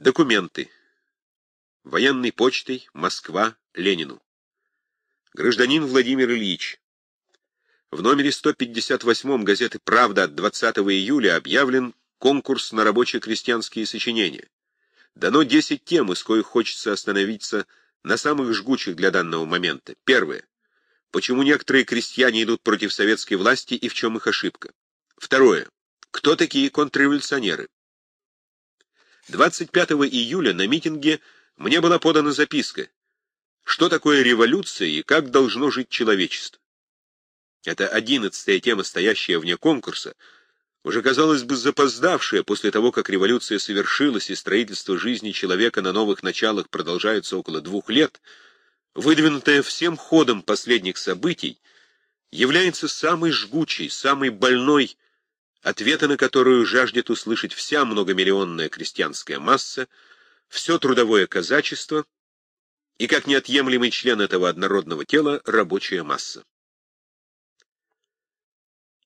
Документы. Военной почтой, Москва, Ленину. Гражданин Владимир Ильич. В номере 158 газеты «Правда» от 20 июля объявлен конкурс на рабоче-крестьянские сочинения. Дано 10 тем, из коих хочется остановиться на самых жгучих для данного момента. Первое. Почему некоторые крестьяне идут против советской власти и в чем их ошибка? Второе. Кто такие контрреволюционеры? 25 июля на митинге мне была подана записка «Что такое революция и как должно жить человечество?» Это одиннадцатая тема, стоящая вне конкурса, уже, казалось бы, запоздавшая после того, как революция совершилась и строительство жизни человека на новых началах продолжается около двух лет, выдвинутая всем ходом последних событий, является самой жгучей, самой больной, ответа на которую жаждет услышать вся многомиллионная крестьянская масса, все трудовое казачество и, как неотъемлемый член этого однородного тела, рабочая масса.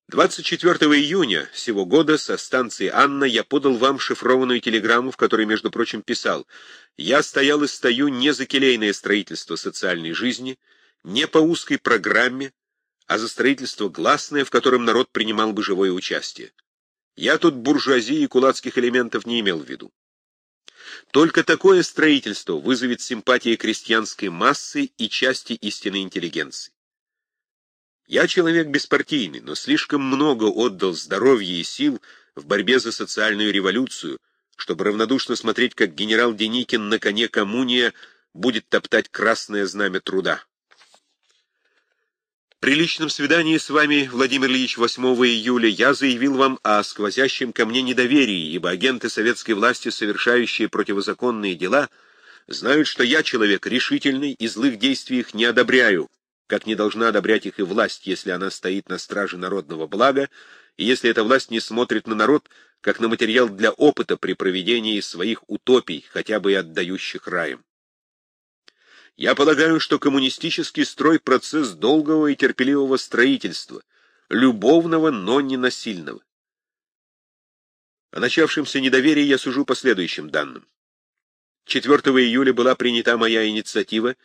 24 июня сего года со станции «Анна» я подал вам шифрованную телеграмму, в которой, между прочим, писал «Я стоял и стою не за келейное строительство социальной жизни, не по узкой программе, а за строительство гласное, в котором народ принимал бы живое участие. Я тут буржуазии и кулацких элементов не имел в виду. Только такое строительство вызовет симпатии крестьянской массы и части истинной интеллигенции. Я человек беспартийный, но слишком много отдал здоровья и сил в борьбе за социальную революцию, чтобы равнодушно смотреть, как генерал Деникин на коне коммуния будет топтать красное знамя труда. При личном свидании с вами, Владимир Ильич, 8 июля я заявил вам о сквозящем ко мне недоверии, ибо агенты советской власти, совершающие противозаконные дела, знают, что я человек решительный и злых действий их не одобряю, как не должна одобрять их и власть, если она стоит на страже народного блага, и если эта власть не смотрит на народ, как на материал для опыта при проведении своих утопий, хотя бы и отдающих раем. Я полагаю, что коммунистический строй — процесс долгого и терпеливого строительства, любовного, но не насильного. О начавшемся недоверии я сужу по следующим данным. 4 июля была принята моя инициатива,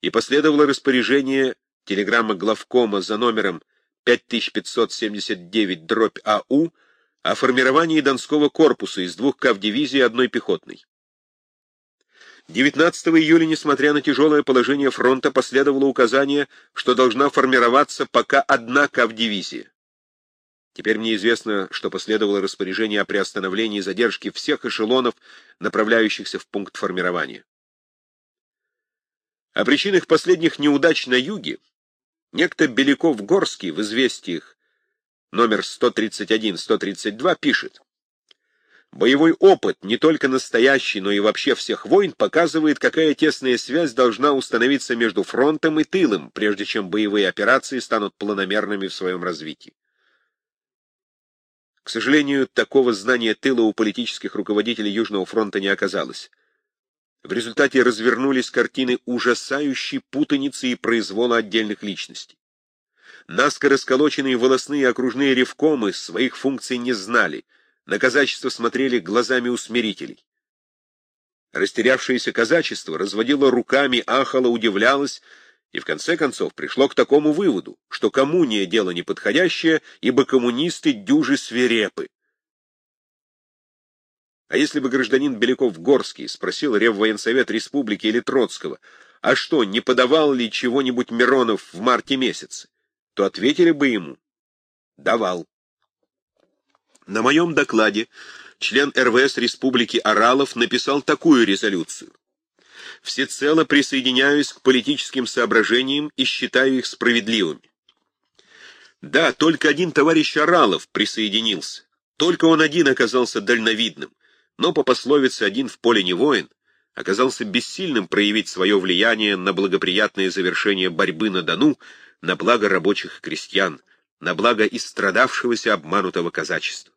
и последовало распоряжение телеграмма главкома за номером 5579-АУ о формировании Донского корпуса из двух кавдивизий и одной пехотной. 19 июля, несмотря на тяжелое положение фронта, последовало указание, что должна формироваться пока одна кавдивизия. Теперь мне известно, что последовало распоряжение о приостановлении задержки всех эшелонов, направляющихся в пункт формирования. О причинах последних неудач на юге некто Беляков-Горский в известиях номер 131-132 пишет. Боевой опыт, не только настоящий, но и вообще всех войн, показывает, какая тесная связь должна установиться между фронтом и тылом, прежде чем боевые операции станут планомерными в своем развитии. К сожалению, такого знания тыла у политических руководителей Южного фронта не оказалось. В результате развернулись картины ужасающей путаницы и произвола отдельных личностей. Наскоро сколоченные волосные окружные ревкомы своих функций не знали — на казачество смотрели глазами усмирителей. Растерявшееся казачество разводило руками, ахало, удивлялось, и в конце концов пришло к такому выводу, что коммуния — дело неподходящее, ибо коммунисты дюжи свирепы. А если бы гражданин Беляков-Горский спросил Реввоенсовет Республики или Троцкого, а что, не подавал ли чего-нибудь Миронов в марте месяце, то ответили бы ему «давал». На моем докладе член РВС Республики Аралов написал такую резолюцию. «Всецело присоединяюсь к политическим соображениям и считаю их справедливыми». Да, только один товарищ Аралов присоединился. Только он один оказался дальновидным, но по пословице «один в поле не воин» оказался бессильным проявить свое влияние на благоприятное завершение борьбы на Дону на благо рабочих и крестьян, на благо истрадавшегося обманутого казачества.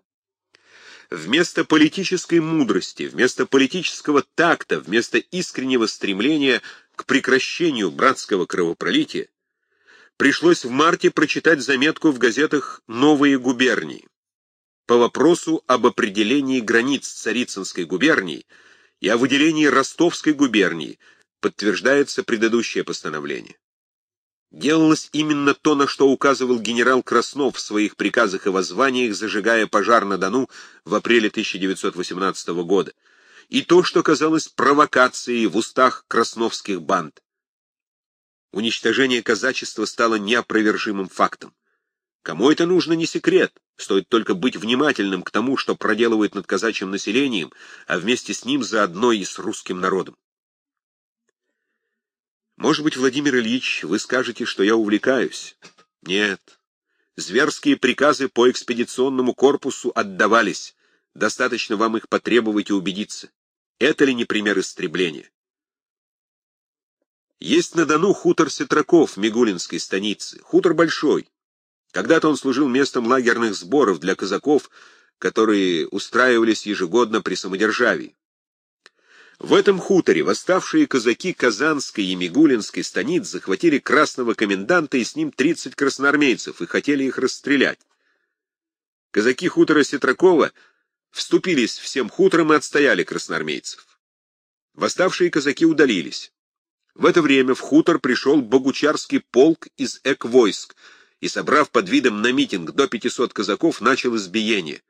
Вместо политической мудрости, вместо политического такта, вместо искреннего стремления к прекращению братского кровопролития, пришлось в марте прочитать заметку в газетах «Новые губернии» по вопросу об определении границ Царицынской губернии и о выделении Ростовской губернии подтверждается предыдущее постановление. Делалось именно то, на что указывал генерал Краснов в своих приказах и воззваниях, зажигая пожар на Дону в апреле 1918 года, и то, что казалось провокацией в устах красновских банд. Уничтожение казачества стало неопровержимым фактом. Кому это нужно, не секрет. Стоит только быть внимательным к тому, что проделывает над казачьим населением, а вместе с ним заодно и с русским народом. Может быть, Владимир Ильич, вы скажете, что я увлекаюсь. Нет. Зверские приказы по экспедиционному корпусу отдавались. Достаточно вам их потребовать и убедиться. Это ли не пример истребления? Есть на Дону хутор Сетраков Мигулинской станицы. Хутор большой. Когда-то он служил местом лагерных сборов для казаков, которые устраивались ежегодно при самодержавии. В этом хуторе восставшие казаки Казанской и Мигулинской станиц захватили красного коменданта и с ним 30 красноармейцев и хотели их расстрелять. Казаки хутора Сетракова вступились всем хутором и отстояли красноармейцев. Восставшие казаки удалились. В это время в хутор пришел Богучарский полк из эк-войск и, собрав под видом на митинг до 500 казаков, начал избиение.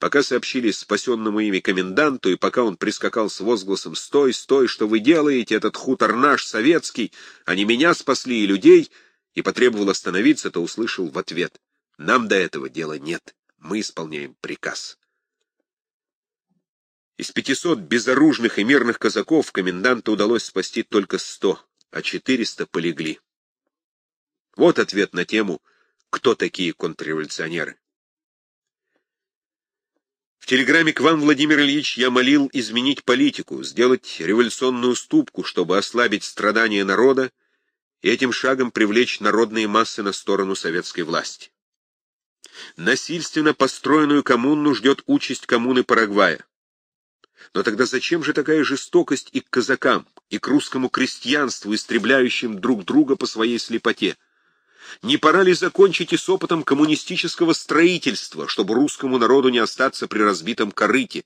Пока сообщили спасенному ими коменданту, и пока он прискакал с возгласом «Стой, стой, что вы делаете? Этот хутор наш, советский! Они меня спасли и людей!» и потребовал остановиться, то услышал в ответ «Нам до этого дела нет, мы исполняем приказ». Из пятисот безоружных и мирных казаков коменданту удалось спасти только сто, а четыреста полегли. Вот ответ на тему «Кто такие контрреволюционеры?». В телеграмме к вам, Владимир Ильич, я молил изменить политику, сделать революционную уступку, чтобы ослабить страдания народа и этим шагом привлечь народные массы на сторону советской власти. Насильственно построенную коммуну ждет участь коммуны Парагвая. Но тогда зачем же такая жестокость и к казакам, и к русскому крестьянству, истребляющим друг друга по своей слепоте? Не пора ли закончить и с опытом коммунистического строительства, чтобы русскому народу не остаться при разбитом корыте?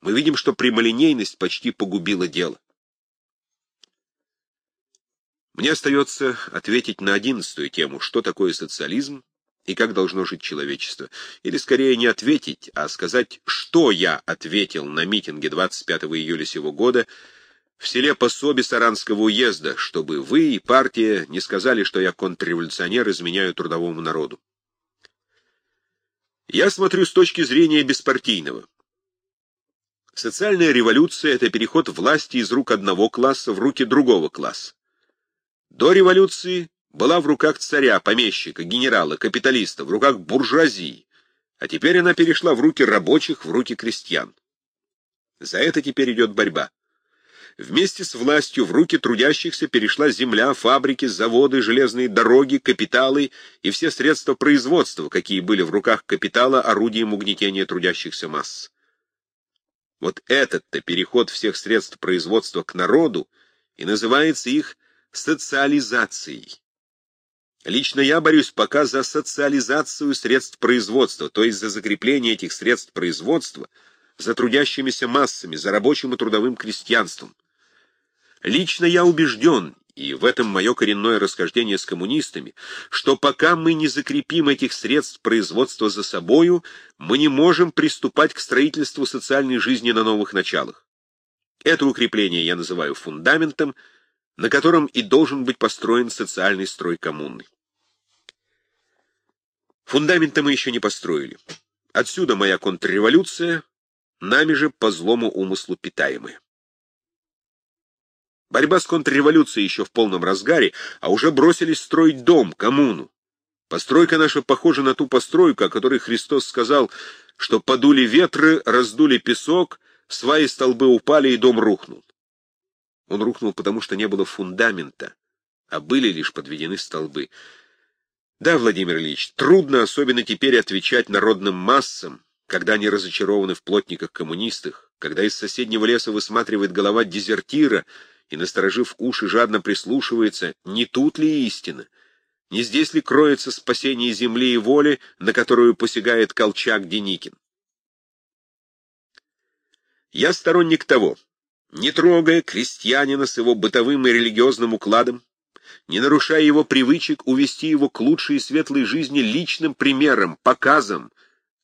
Мы видим, что прямолинейность почти погубила дело. Мне остается ответить на одиннадцатую тему, что такое социализм и как должно жить человечество. Или скорее не ответить, а сказать, что я ответил на митинге 25 июля сего года в селе Пособе Саранского уезда, чтобы вы и партия не сказали, что я контрреволюционер, изменяю трудовому народу. Я смотрю с точки зрения беспартийного. Социальная революция — это переход власти из рук одного класса в руки другого класса. До революции была в руках царя, помещика, генерала, капиталиста, в руках буржуазии, а теперь она перешла в руки рабочих, в руки крестьян. За это теперь идет борьба. Вместе с властью в руки трудящихся перешла земля, фабрики, заводы, железные дороги, капиталы и все средства производства, какие были в руках капитала орудием угнетения трудящихся масс. Вот этот-то переход всех средств производства к народу и называется их социализацией. Лично я борюсь пока за социализацию средств производства, то есть за закрепление этих средств производства за трудящимися массами, за рабочим и трудовым крестьянством. Лично я убежден, и в этом мое коренное расхождение с коммунистами, что пока мы не закрепим этих средств производства за собою, мы не можем приступать к строительству социальной жизни на новых началах. Это укрепление я называю фундаментом, на котором и должен быть построен социальный строй коммуны. Фундамента мы еще не построили. Отсюда моя контрреволюция, нами же по злому умыслу питаемая. Борьба с контрреволюцией еще в полном разгаре, а уже бросились строить дом, коммуну. Постройка наша похожа на ту постройку, о которой Христос сказал, что подули ветры, раздули песок, сваи столбы упали, и дом рухнул. Он рухнул, потому что не было фундамента, а были лишь подведены столбы. Да, Владимир Ильич, трудно особенно теперь отвечать народным массам, когда они разочарованы в плотниках-коммунистах, когда из соседнего леса высматривает голова дезертира — и, насторожив уши, жадно прислушивается, не тут ли истина, не здесь ли кроется спасение земли и воли, на которую посягает Колчак Деникин. Я сторонник того, не трогая крестьянина с его бытовым и религиозным укладом, не нарушая его привычек, увести его к лучшей и светлой жизни личным примером, показом,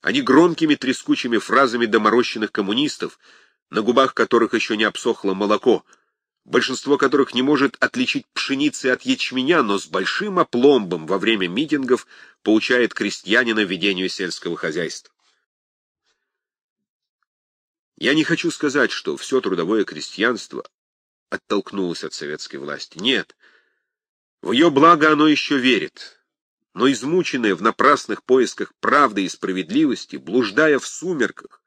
а не громкими трескучими фразами доморощенных коммунистов, на губах которых еще не обсохло молоко, большинство которых не может отличить пшеницы от ячменя, но с большим опломбом во время митингов поучает крестьянина ведению сельского хозяйства. Я не хочу сказать, что все трудовое крестьянство оттолкнулось от советской власти. Нет, в ее благо оно еще верит. Но измученное в напрасных поисках правды и справедливости, блуждая в сумерках,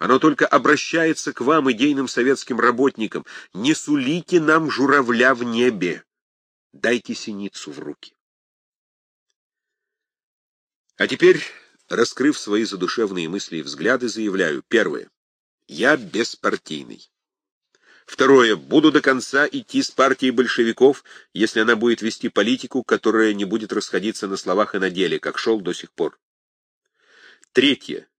оно только обращается к вам, идейным советским работникам. Не сулите нам журавля в небе. Дайте синицу в руки. А теперь, раскрыв свои задушевные мысли и взгляды, заявляю. Первое. Я беспартийный. Второе. Буду до конца идти с партией большевиков, если она будет вести политику, которая не будет расходиться на словах и на деле, как шел до сих пор. Третье.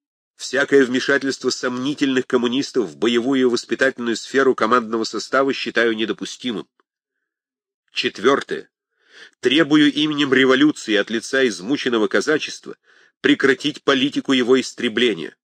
Всякое вмешательство сомнительных коммунистов в боевую и воспитательную сферу командного состава считаю недопустимым. Четвертое. Требую именем революции от лица измученного казачества прекратить политику его истребления.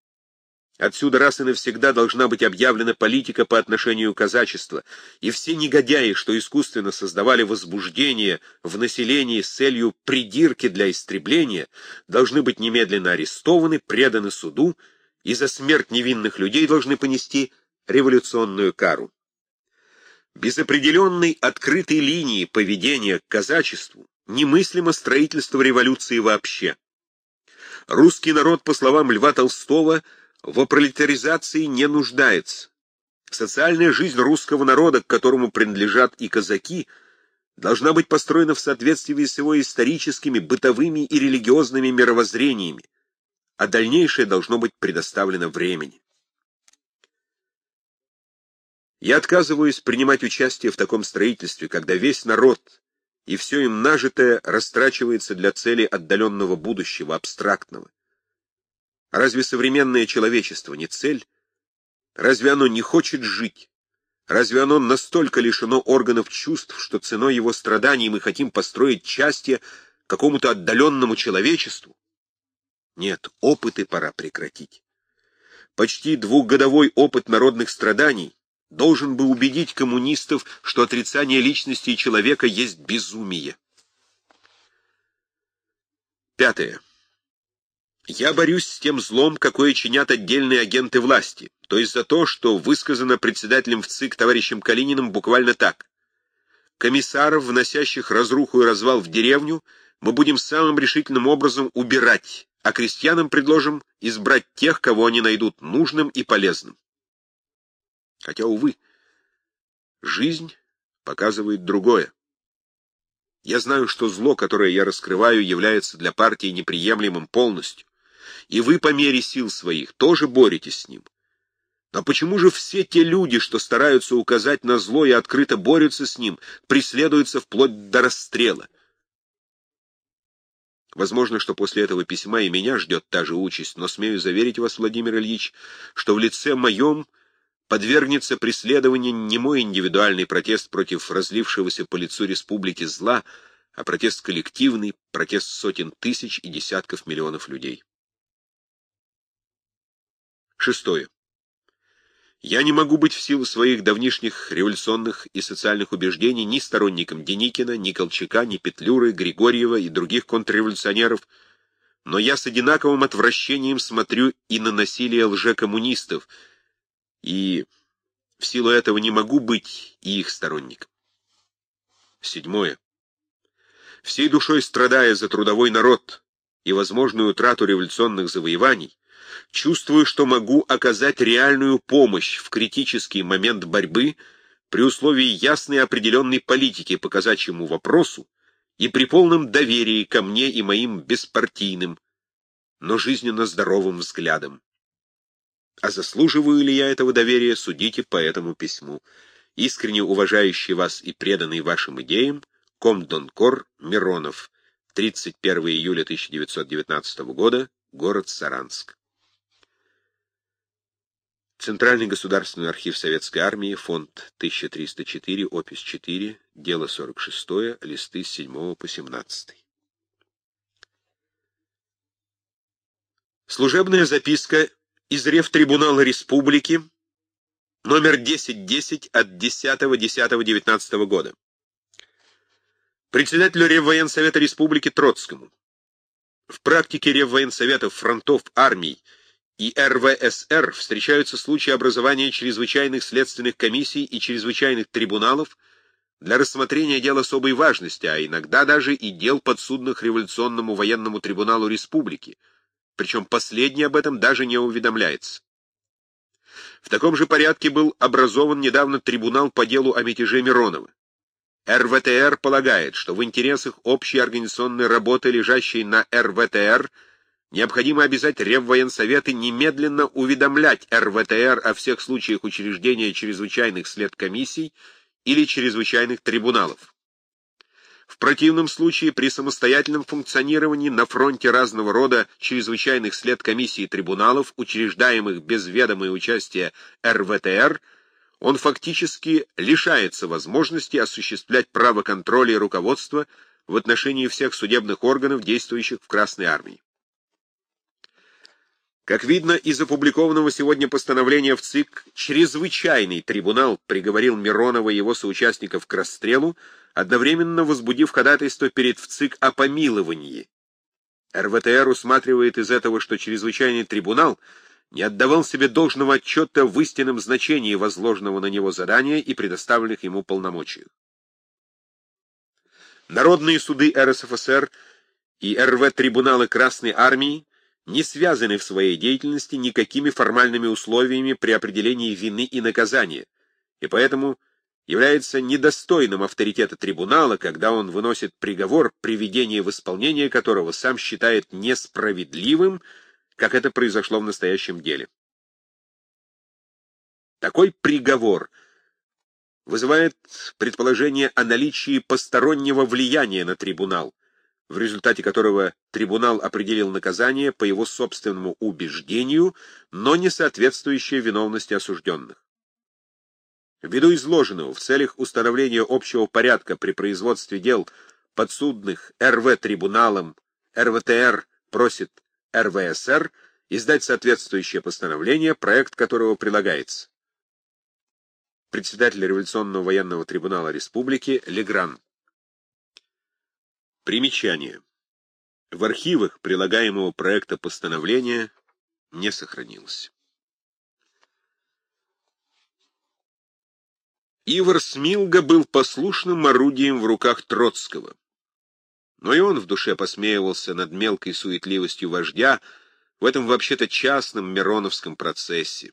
Отсюда раз и навсегда должна быть объявлена политика по отношению к казачеству, и все негодяи, что искусственно создавали возбуждение в населении с целью придирки для истребления, должны быть немедленно арестованы, преданы суду, и за смерть невинных людей должны понести революционную кару. Без определенной открытой линии поведения к казачеству немыслимо строительство революции вообще. Русский народ, по словам Льва Толстого, в пролетаризации не нуждается. Социальная жизнь русского народа, к которому принадлежат и казаки, должна быть построена в соответствии с его историческими, бытовыми и религиозными мировоззрениями, а дальнейшее должно быть предоставлено времени. Я отказываюсь принимать участие в таком строительстве, когда весь народ и все им нажитое растрачивается для цели отдаленного будущего, абстрактного. Разве современное человечество не цель? Разве оно не хочет жить? Разве оно настолько лишено органов чувств, что ценой его страданий мы хотим построить счастье какому-то отдаленному человечеству? Нет, опыты пора прекратить. Почти двухгодовой опыт народных страданий должен бы убедить коммунистов, что отрицание личности человека есть безумие. Пятое. Я борюсь с тем злом, какое чинят отдельные агенты власти, то есть за то, что высказано председателем в ЦИК товарищем Калининым буквально так. Комиссаров, вносящих разруху и развал в деревню, мы будем самым решительным образом убирать, а крестьянам предложим избрать тех, кого они найдут нужным и полезным. Хотя, увы, жизнь показывает другое. Я знаю, что зло, которое я раскрываю, является для партии неприемлемым полностью и вы по мере сил своих тоже боретесь с ним. Но почему же все те люди, что стараются указать на зло и открыто борются с ним, преследуются вплоть до расстрела? Возможно, что после этого письма и меня ждет та же участь, но смею заверить вас, Владимир Ильич, что в лице моем подвергнется преследованию не мой индивидуальный протест против разлившегося по лицу республики зла, а протест коллективный, протест сотен тысяч и десятков миллионов людей. Шестое. Я не могу быть в силу своих давнишних революционных и социальных убеждений ни сторонником Деникина, ни Колчака, ни Петлюры, Григорьева и других контрреволюционеров, но я с одинаковым отвращением смотрю и на насилие лжекоммунистов, и в силу этого не могу быть и их сторонником. Седьмое. Всей душой страдая за трудовой народ и возможную утрату революционных завоеваний, чувствую, что могу оказать реальную помощь в критический момент борьбы при условии ясной определенной политики по казачьему вопросу и при полном доверии ко мне и моим беспартийным, но жизненно здоровым взглядам. А заслуживаю ли я этого доверия, судите по этому письму. Искренне уважающий вас и преданный вашим идеям, Комдонкор Миронов, 31 июля 1919 года, город Саранск. Центральный государственный архив Советской Армии, фонд 1304, опись 4, дело 46, листы с 7 по 17. Служебная записка из Ревтрибунала Республики, номер 1010 от 10.10.19 года. Председателю Реввоенсовета Республики Троцкому. В практике Реввоенсоветов фронтов армий и РВСР встречаются случаи образования чрезвычайных следственных комиссий и чрезвычайных трибуналов для рассмотрения дел особой важности, а иногда даже и дел подсудных революционному военному трибуналу республики, причем последний об этом даже не уведомляется. В таком же порядке был образован недавно трибунал по делу о мятеже Миронова. РВТР полагает, что в интересах общей организационной работы, лежащей на РВТР, необходимо обязать Реввоенсоветы немедленно уведомлять РВТР о всех случаях учреждения чрезвычайных следкомиссий или чрезвычайных трибуналов. В противном случае при самостоятельном функционировании на фронте разного рода чрезвычайных следкомиссий и трибуналов, учреждаемых без ведома и участия РВТР, он фактически лишается возможности осуществлять право контроля и руководства в отношении всех судебных органов, действующих в Красной Армии. Как видно из опубликованного сегодня постановления в ЦИК, чрезвычайный трибунал приговорил Миронова и его соучастников к расстрелу, одновременно возбудив ходатайство перед ВЦИК о помиловании. РВТР усматривает из этого, что чрезвычайный трибунал не отдавал себе должного отчета в истинном значении возложенного на него задания и предоставленных ему полномочий. Народные суды РСФСР и РВ-трибуналы Красной Армии не связаны в своей деятельности никакими формальными условиями при определении вины и наказания, и поэтому является недостойным авторитета трибунала, когда он выносит приговор, приведение в исполнение которого сам считает несправедливым, как это произошло в настоящем деле. Такой приговор вызывает предположение о наличии постороннего влияния на трибунал, в результате которого трибунал определил наказание по его собственному убеждению, но не соответствующее виновности осужденных. Ввиду изложенного в целях установления общего порядка при производстве дел подсудных РВ-трибуналом РВТР просит РВСР издать соответствующее постановление, проект которого прилагается. Председатель Революционного военного трибунала Республики Легран. Примечание. В архивах прилагаемого проекта постановления не сохранилось. Ивар Смилга был послушным орудием в руках Троцкого. Но и он в душе посмеивался над мелкой суетливостью вождя в этом вообще-то частном Мироновском процессе.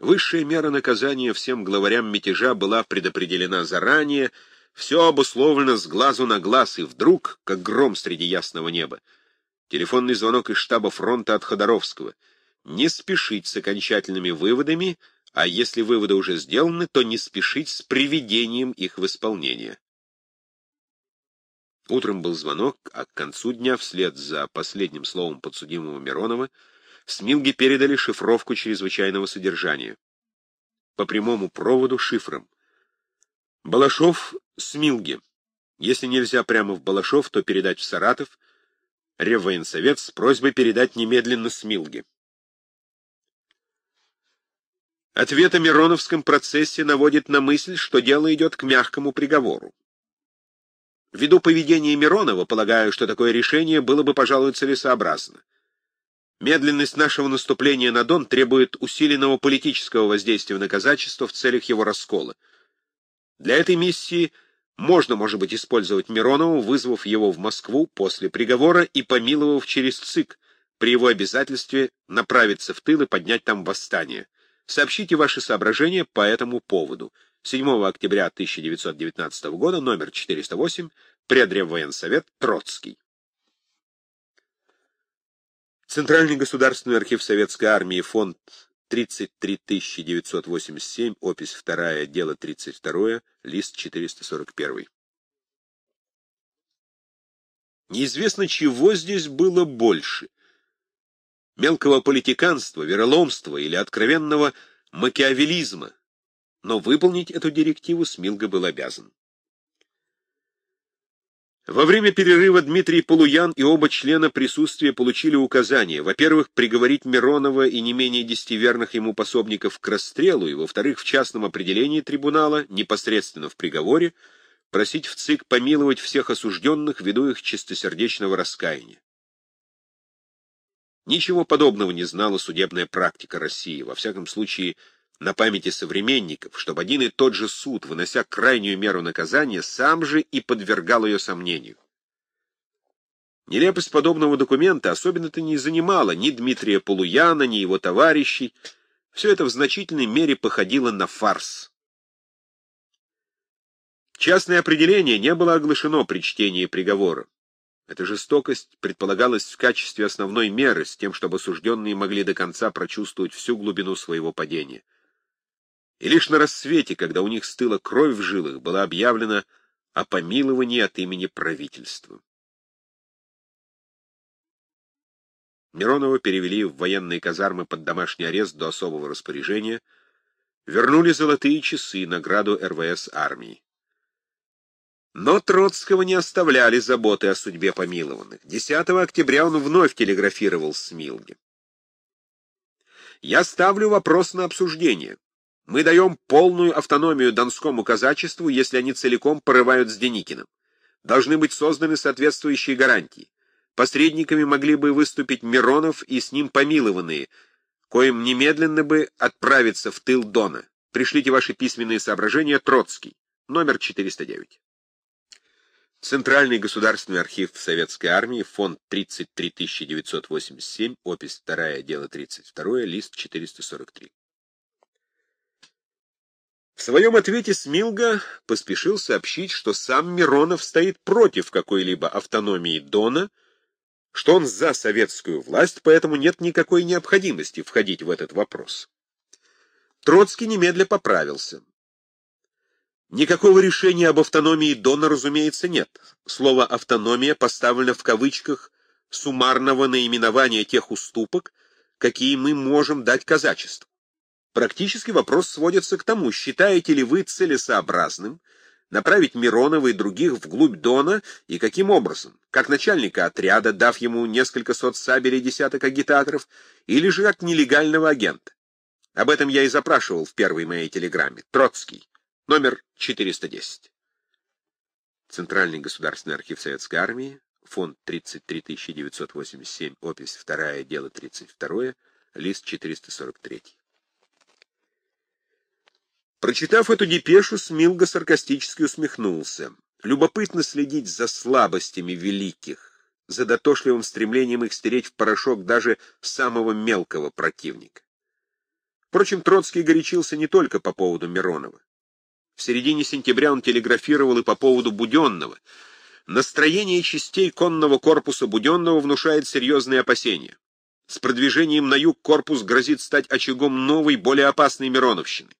Высшая мера наказания всем главарям мятежа была предопределена заранее, все обусловлено с глазу на глаз, и вдруг, как гром среди ясного неба, телефонный звонок из штаба фронта от Ходоровского. Не спешить с окончательными выводами, а если выводы уже сделаны, то не спешить с приведением их в исполнение. Утром был звонок, а к концу дня, вслед за последним словом подсудимого Миронова, Смилге передали шифровку чрезвычайного содержания. По прямому проводу шифром. Балашов Смилге. Если нельзя прямо в Балашов, то передать в Саратов. Реввоенсовет с просьбой передать немедленно Смилге. Ответ о Мироновском процессе наводит на мысль, что дело идет к мягкому приговору. Ввиду поведения Миронова, полагаю, что такое решение было бы, пожалуй, целесообразно. Медленность нашего наступления на Дон требует усиленного политического воздействия на казачество в целях его раскола. Для этой миссии можно, может быть, использовать Миронова, вызвав его в Москву после приговора и помиловав через ЦИК при его обязательстве направиться в тыл и поднять там восстание. Сообщите ваши соображения по этому поводу. 7 октября 1919 года, номер 408, Предреввоенсовет, Троцкий. Центральный государственный архив Советской Армии, фонд 33987, опись 2, дело 32, лист 441. Неизвестно, чего здесь было больше — мелкого политиканства, вероломства или откровенного макиавелизма, но выполнить эту директиву Смилга был обязан. Во время перерыва Дмитрий Полуян и оба члена присутствия получили указание, во-первых, приговорить Миронова и не менее десяти верных ему пособников к расстрелу, и, во-вторых, в частном определении трибунала, непосредственно в приговоре, просить в ЦИК помиловать всех осужденных ввиду их чистосердечного раскаяния. Ничего подобного не знала судебная практика России, во всяком случае, на памяти современников, чтобы один и тот же суд, вынося крайнюю меру наказания, сам же и подвергал ее сомнению. Нелепость подобного документа особенно-то не занимала ни Дмитрия Полуяна, ни его товарищей. Все это в значительной мере походило на фарс. Частное определение не было оглашено при чтении приговора. Эта жестокость предполагалась в качестве основной меры, с тем, чтобы осужденные могли до конца прочувствовать всю глубину своего падения. И лишь на рассвете, когда у них стыла кровь в жилах, было объявлено о помиловании от имени правительства. Миронова перевели в военные казармы под домашний арест до особого распоряжения, вернули золотые часы, награду РВС армии. Но Троцкого не оставляли заботы о судьбе помилованных. 10 октября он вновь телеграфировал Смилге. «Я ставлю вопрос на обсуждение. Мы даем полную автономию донскому казачеству, если они целиком порывают с Деникиным. Должны быть созданы соответствующие гарантии. Посредниками могли бы выступить Миронов и с ним помилованные, коим немедленно бы отправиться в тыл Дона. Пришлите ваши письменные соображения, Троцкий, номер 409. Центральный государственный архив Советской армии, фонд 33987, опись 2, дело 32, лист 443. В своем ответе Смилга поспешил сообщить, что сам Миронов стоит против какой-либо автономии Дона, что он за советскую власть, поэтому нет никакой необходимости входить в этот вопрос. Троцкий немедля поправился. Никакого решения об автономии Дона, разумеется, нет. Слово «автономия» поставлено в кавычках суммарного наименования тех уступок, какие мы можем дать казачеству. Практически вопрос сводится к тому, считаете ли вы целесообразным направить Миронова и других вглубь Дона, и каким образом? Как начальника отряда, дав ему несколько сот сабель и десяток агитаторов, или же как нелегального агента? Об этом я и запрашивал в первой моей телеграмме. Троцкий. Номер 410. Центральный государственный архив Советской армии, фонд 33987, опись 2, дело 32, лист 443. Прочитав эту депешу, Смилга саркастически усмехнулся. Любопытно следить за слабостями великих, за дотошливым стремлением их стереть в порошок даже самого мелкого противника. Впрочем, Троцкий горячился не только по поводу Миронова. В середине сентября он телеграфировал и по поводу Буденного. Настроение частей конного корпуса Буденного внушает серьезные опасения. С продвижением на юг корпус грозит стать очагом новой, более опасной Мироновщины.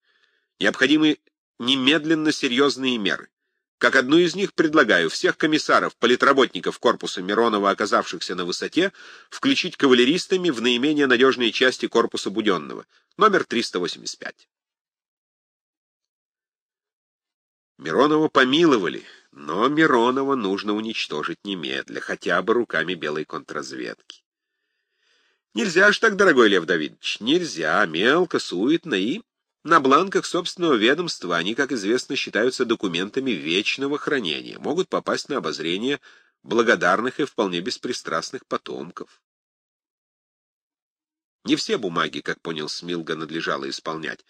Необходимы немедленно серьезные меры. Как одну из них предлагаю всех комиссаров, политработников корпуса Миронова, оказавшихся на высоте, включить кавалеристами в наименее надежные части корпуса Буденного. Номер 385. Миронова помиловали, но Миронова нужно уничтожить немедля, хотя бы руками белой контрразведки. Нельзя ж так, дорогой Лев Давидович, нельзя, мелко, суетно и на бланках собственного ведомства они, как известно, считаются документами вечного хранения, могут попасть на обозрение благодарных и вполне беспристрастных потомков. Не все бумаги, как понял Смилга, надлежало исполнять.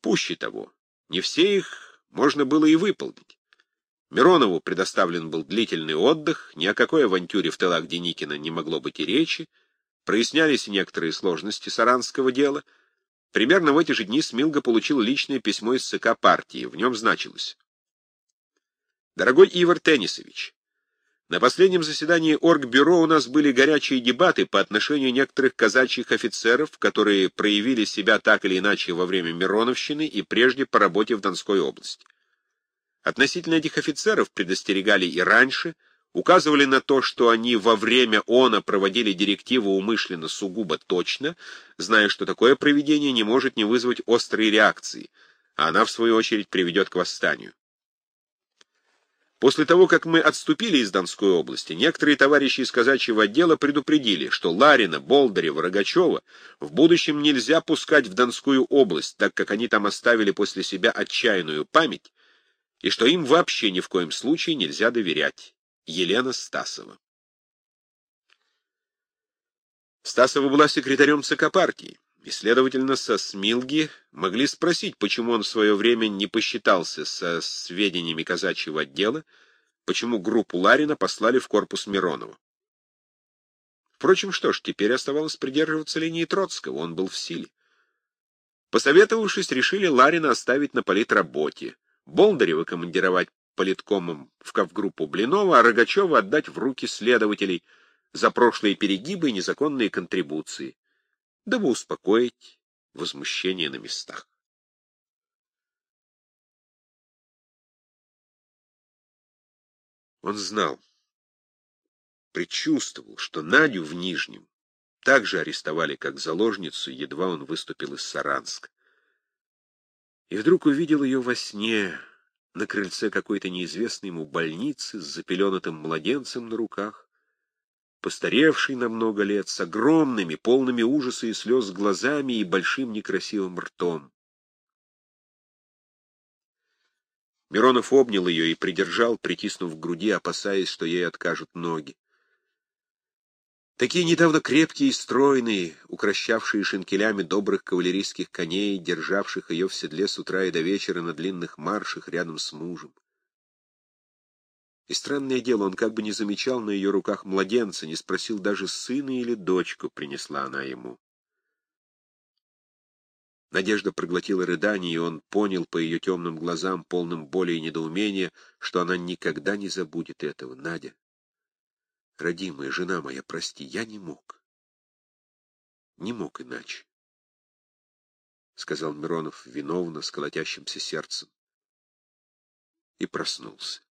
Пуще того, не все их можно было и выполнить. Миронову предоставлен был длительный отдых, ни о какой авантюре в тылах Деникина не могло быть и речи, прояснялись некоторые сложности саранского дела — Примерно в эти же дни Смилга получил личное письмо из ЦК партии. В нем значилось. «Дорогой Ивар Теннисович, на последнем заседании Оргбюро у нас были горячие дебаты по отношению некоторых казачьих офицеров, которые проявили себя так или иначе во время Мироновщины и прежде по работе в Донской области. Относительно этих офицеров предостерегали и раньше, указывали на то, что они во время ОНА проводили директиву умышленно сугубо точно, зная, что такое проведение не может не вызвать острой реакции, а она, в свою очередь, приведет к восстанию. После того, как мы отступили из Донской области, некоторые товарищи из казачьего отдела предупредили, что Ларина, Болдырева, Рогачева в будущем нельзя пускать в Донскую область, так как они там оставили после себя отчаянную память, и что им вообще ни в коем случае нельзя доверять. Елена Стасова. Стасова была секретарем ЦК партии, и, следовательно, со Смилги могли спросить, почему он в свое время не посчитался со сведениями казачьего отдела, почему группу Ларина послали в корпус Миронова. Впрочем, что ж, теперь оставалось придерживаться линии Троцкого, он был в силе. Посоветовавшись, решили Ларина оставить на политработе, Болдырева командировать политкомом в Ковгруппу Блинова, а Рогачева отдать в руки следователей за прошлые перегибы и незаконные контрибуции, дабы успокоить возмущение на местах. Он знал, предчувствовал, что Надю в Нижнем также арестовали как заложницу, едва он выступил из Саранска. И вдруг увидел ее во сне, на крыльце какой-то неизвестной ему больницы с запеленатым младенцем на руках, постаревший на много лет, с огромными, полными ужаса и слез глазами и большим некрасивым ртом. Миронов обнял ее и придержал, притиснув к груди, опасаясь, что ей откажут ноги. Такие недавно крепкие и стройные, укращавшие шинкелями добрых кавалерийских коней, державших ее в седле с утра и до вечера на длинных маршах рядом с мужем. И странное дело, он как бы не замечал на ее руках младенца, не спросил даже сына или дочку, принесла она ему. Надежда проглотила рыдание, и он понял по ее темным глазам, полным боли и недоумения, что она никогда не забудет этого. Надя, Родимая жена моя, прости, я не мог. Не мог иначе, — сказал Миронов виновно, с колотящимся сердцем. И проснулся.